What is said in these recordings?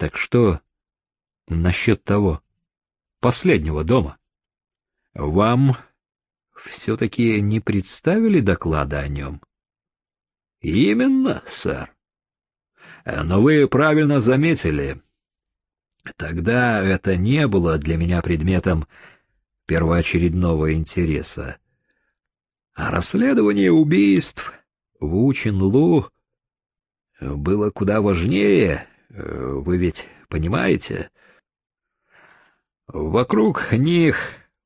Так что насчет того последнего дома? Вам все-таки не представили доклада о нем? Именно, сэр. Но вы правильно заметили. Тогда это не было для меня предметом первоочередного интереса. А расследование убийств в Учин-Лу было куда важнее, вы ведь понимаете? Вокруг них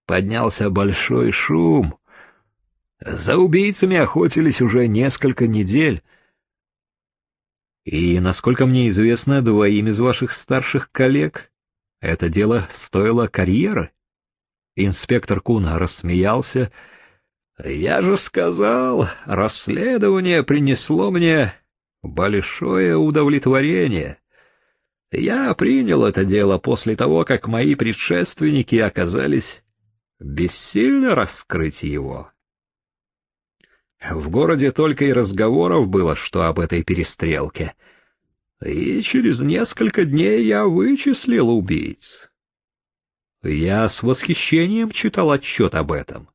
поднялся большой шум. За убийцами охотились уже несколько недель. И, насколько мне известно, двоим из ваших старших коллег это дело стоило карьеры. Инспектор Куна рассмеялся. «Я же сказал, расследование принесло мне большое удовлетворение. Я принял это дело после того, как мои предшественники оказались бессильно раскрыть его. В городе только и разговоров было, что об этой перестрелке. И через несколько дней я вычислил убийц. Я с восхищением читал отчет об этом.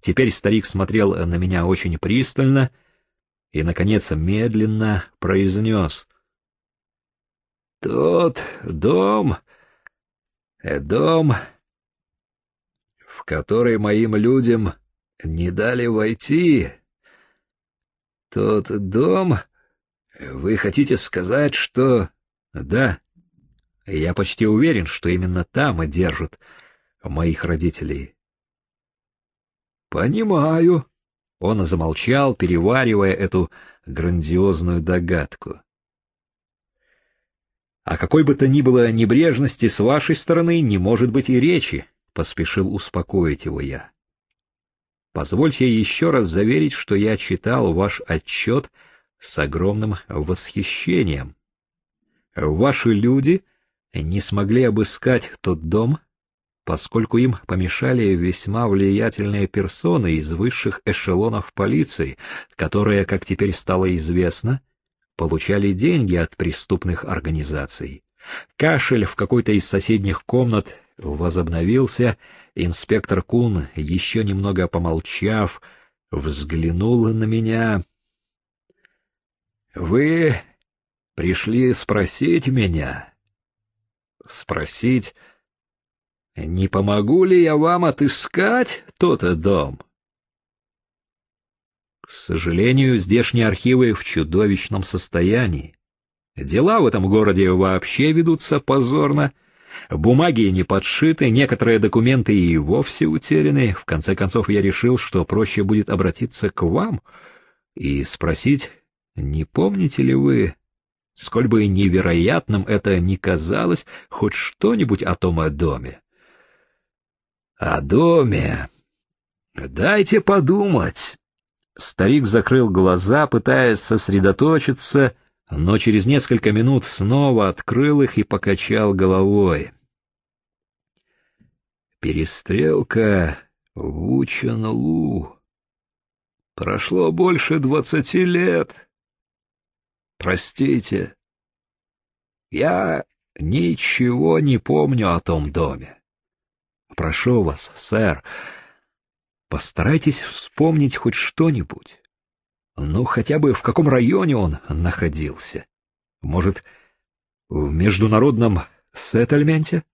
Теперь старик смотрел на меня очень пристально и, наконец, медленно произнес. «Тот дом... Э, дом, в который моим людям не дали войти. Тот дом... Вы хотите сказать, что... Да, я почти уверен, что именно там и держат моих родителей. Понимаю. Он замолчал, переваривая эту грандиозную догадку. О какой бы то ни было небрежности с вашей стороны не может быть и речи, поспешил успокоить его я. Позвольте еще раз заверить, что я читал ваш отчет с огромным восхищением. Ваши люди не смогли обыскать тот дом, поскольку им помешали весьма влиятельные персоны из высших эшелонов полиции, которые, как теперь стало известно, получали деньги от преступных организаций. Кашель в какой-то из соседних комнат возобновился, инспектор Кун, еще немного помолчав, взглянул на меня. — Вы пришли спросить меня? спросить, не помогу ли я вам отыскать тот дом? К сожалению, здешние архивы в чудовищном состоянии. Дела в этом городе вообще ведутся позорно. Бумаги не подшиты, некоторые документы и вовсе утеряны. В конце концов, я решил, что проще будет обратиться к вам и спросить, не помните ли вы Сколь бы невероятным это ни казалось, хоть что-нибудь о том о доме. О доме. Дайте подумать. Старик закрыл глаза, пытаясь сосредоточиться, но через несколько минут снова открыл их и покачал головой. Перестрелка в Учанлу. Прошло больше двадцати лет. Простите, я ничего не помню о том доме. Прошу вас, сэр, постарайтесь вспомнить хоть что-нибудь. Ну, хотя бы в каком районе он находился. Может, в международном сеттельменте?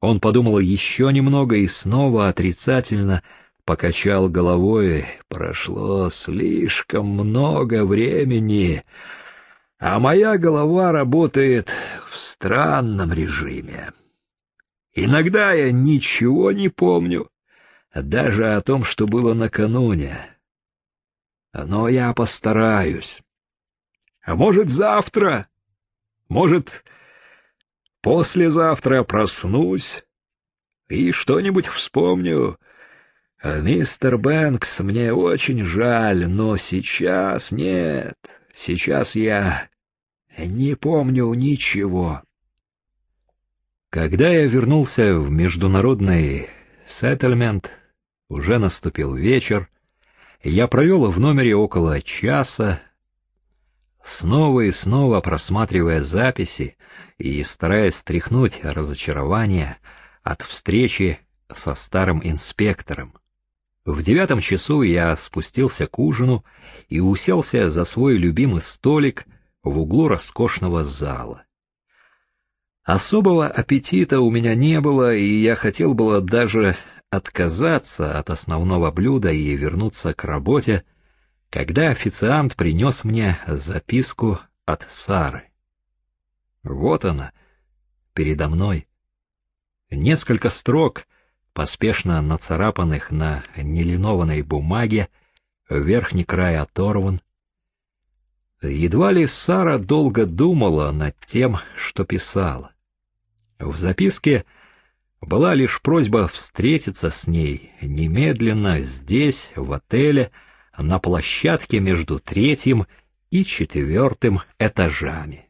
Он подумал еще немного и снова отрицательно покачал головой. Прошло слишком много времени, а моя голова работает в странном режиме. Иногда я ничего не помню, даже о том, что было накануне. Но я постараюсь. А может, завтра, может, послезавтра проснусь и что-нибудь вспомню, «Мистер Бэнкс, мне очень жаль, но сейчас нет. Сейчас я не помню ничего». Когда я вернулся в международный сеттельмент, уже наступил вечер, я провел в номере около часа. снова и снова просматривая записи и стараясь стряхнуть разочарование от встречи со старым инспектором. В девятом часу я спустился к ужину и уселся за свой любимый столик в углу роскошного зала. Особого аппетита у меня не было, и я хотел было даже отказаться от основного блюда и вернуться к работе, когда официант принес мне записку от Сары. Вот она, передо мной. Несколько строк, поспешно нацарапанных на нелинованной бумаге, верхний край оторван. Едва ли Сара долго думала над тем, что писала. В записке была лишь просьба встретиться с ней немедленно здесь, в отеле, на площадке между третьим и четвертым этажами.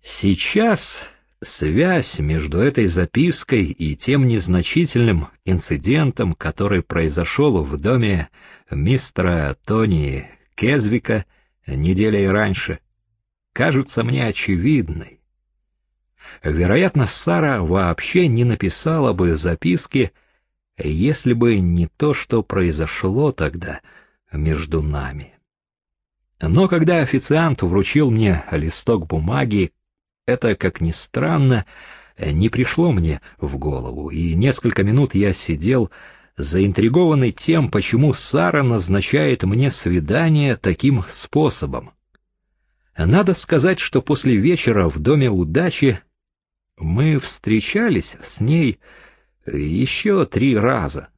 Сейчас связь между этой запиской и тем незначительным инцидентом, который произошел в доме мистера Тони Кезвика неделей раньше, кажется мне очевидной. Вероятно, Сара вообще не написала бы записки, если бы не то, что произошло тогда между нами. Но когда официант вручил мне листок бумаги, это, как ни странно, не пришло мне в голову, и несколько минут я сидел, заинтригованный тем, почему Сара назначает мне свидание таким способом. Надо сказать, что после вечера в Доме удачи мы встречались с ней еще три раза.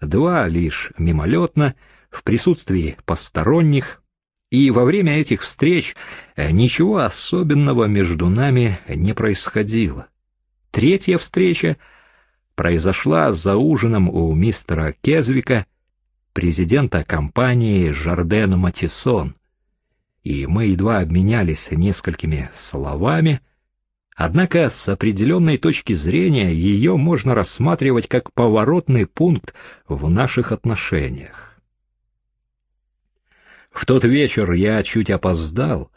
Два лишь мимолетно, в присутствии посторонних, и во время этих встреч ничего особенного между нами не происходило. Третья встреча произошла за ужином у мистера Кезвика, президента компании «Жарден Матисон», и мы едва обменялись несколькими словами — Однако с определенной точки зрения ее можно рассматривать как поворотный пункт в наших отношениях. В тот вечер я чуть опоздал,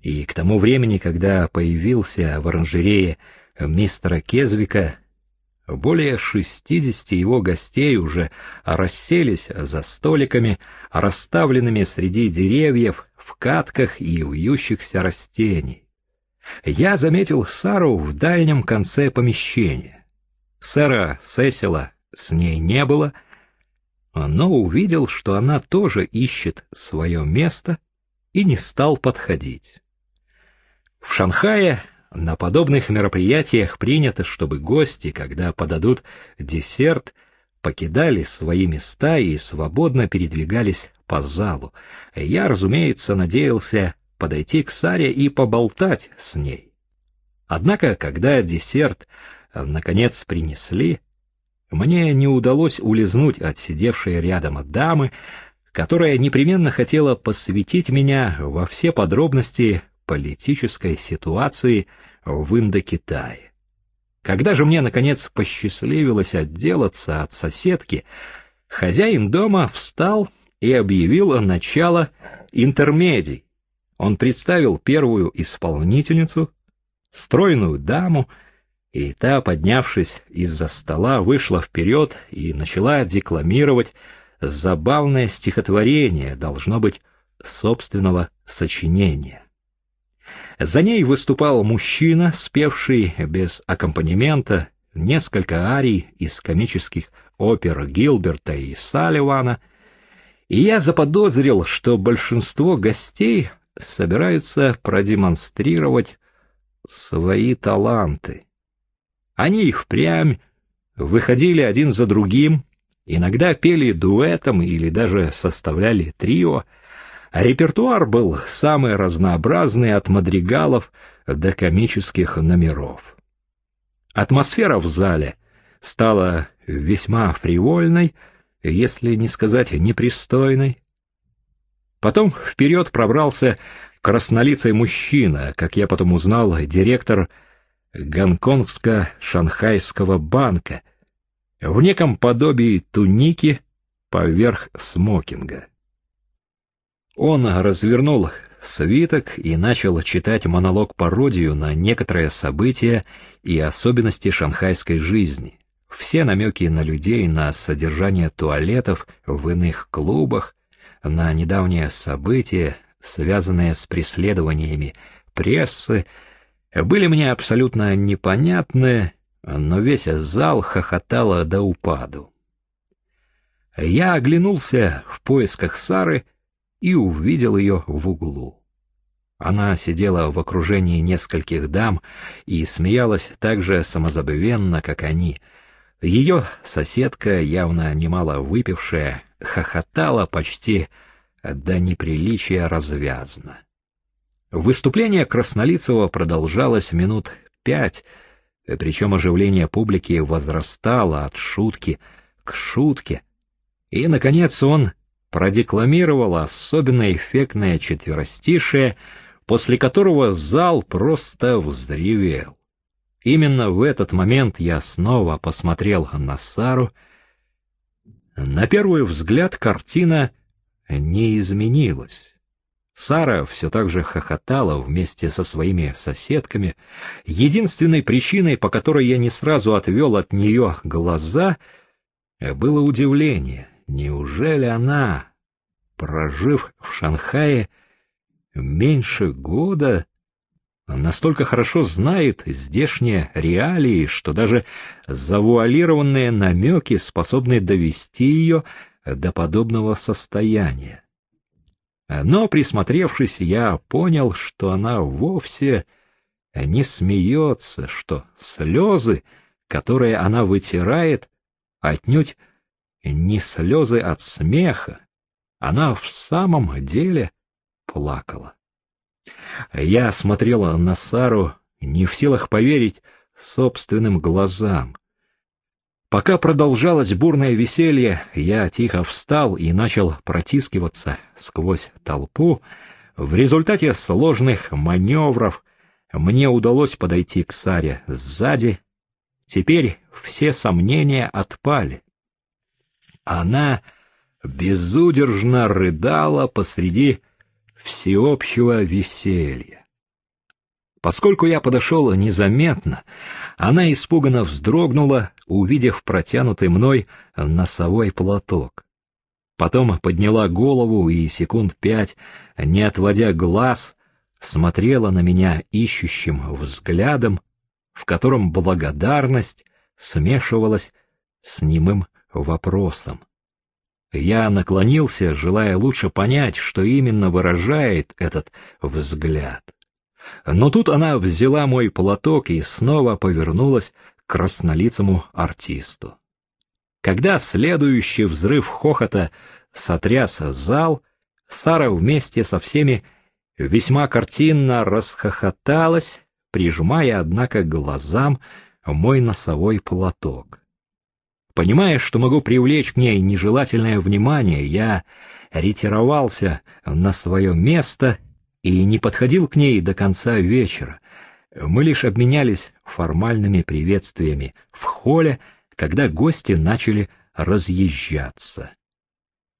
и к тому времени, когда появился в оранжерее мистера Кезвика, более шестидесяти его гостей уже расселись за столиками, расставленными среди деревьев, в катках и вьющихся растений. Я заметил Сару в дальнем конце помещения. Сэра Сесила с ней не было, но увидел, что она тоже ищет свое место и не стал подходить. В Шанхае на подобных мероприятиях принято, чтобы гости, когда подадут десерт, покидали свои места и свободно передвигались по залу. Я, разумеется, надеялся подойти к Саре и поболтать с ней. Однако, когда десерт э, наконец принесли, мне не удалось улизнуть от сидевшей рядом дамы, которая непременно хотела посвятить меня во все подробности политической ситуации в Индокитае. Когда же мне, наконец, посчастливилось отделаться от соседки, хозяин дома встал и объявил начало интермедий, он представил первую исполнительницу, стройную даму, и та, поднявшись из-за стола, вышла вперед и начала декламировать забавное стихотворение, должно быть, собственного сочинения. За ней выступал мужчина, спевший без аккомпанемента несколько арий из комических опер Гилберта и Салливана, и я заподозрил, что большинство гостей собираются продемонстрировать свои таланты. Они их впрямь выходили один за другим, иногда пели дуэтом или даже составляли трио, репертуар был самый разнообразный от мадригалов до комических номеров. Атмосфера в зале стала весьма фривольной, если не сказать непристойной. Потом вперед пробрался краснолицый мужчина, как я потом узнал, директор Гонконгско-Шанхайского банка, в неком подобии туники поверх смокинга. Он развернул свиток и начал читать монолог-пародию на некоторые события и особенности шанхайской жизни. Все намеки на людей, на содержание туалетов в иных клубах, на недавние события, связанные с преследованиями прессы, были мне абсолютно непонятны, но весь зал хохотал до упаду. Я оглянулся в поисках Сары и увидел ее в углу. Она сидела в окружении нескольких дам и смеялась так же самозабвенно, как они. Ее соседка, явно немало выпившая, хохотала почти до неприличия развязно. Выступление Краснолицего продолжалось минут пять, причем оживление публики возрастало от шутки к шутке, и, наконец, он продекламировал особенно эффектное четверостишее, после которого зал просто взревел. Именно в этот момент я снова посмотрел на Сару. На первый взгляд картина не изменилась. Сара все так же хохотала вместе со своими соседками. Единственной причиной, по которой я не сразу отвел от нее глаза, было удивление. Неужели она, прожив в Шанхае меньше года, настолько хорошо знает здешние реалии, что даже завуалированные намеки способны довести ее до подобного состояния? Но, присмотревшись, я понял, что она вовсе не смеется, что слезы, которые она вытирает, отнюдь не слезы от смеха, она в самом деле плакала. Я смотрела на Сару, не в силах поверить собственным глазам. Пока продолжалось бурное веселье, я тихо встал и начал протискиваться сквозь толпу. В результате сложных маневров мне удалось подойти к Саре сзади. Теперь все сомнения отпали. Она безудержно рыдала посреди всеобщего веселья. Поскольку я подошел незаметно, она испуганно вздрогнула, увидев протянутый мной носовой платок. Потом подняла голову и секунд пять, не отводя глаз, смотрела на меня ищущим взглядом, в котором благодарность смешивалась с немым вопросом. Я наклонился, желая лучше понять, что именно выражает этот взгляд. Но тут она взяла мой платок и снова повернулась к краснолицому артисту. Когда следующий взрыв хохота сотряс зал, Сара вместе со всеми весьма картинно расхохоталась, прижимая, однако, глазам мой носовой платок. Понимая, что могу привлечь к ней нежелательное внимание, я ретировался на свое место и не подходил к ней до конца вечера. Мы лишь обменялись формальными приветствиями в холле, когда гости начали разъезжаться.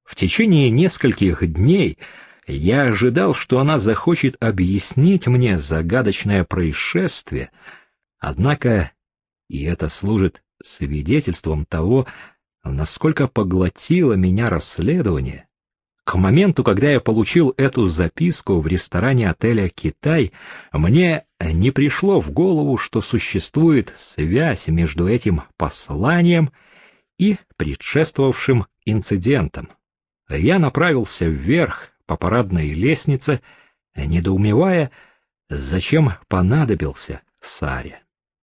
В течение нескольких дней я ожидал, что она захочет объяснить мне загадочное происшествие, однако и это служит свидетельством того, насколько поглотило меня расследование. К моменту, когда я получил эту записку в ресторане отеля «Китай», мне не пришло в голову, что существует связь между этим посланием и предшествовавшим инцидентом. Я направился вверх по парадной лестнице, недоумевая, зачем понадобился Саре.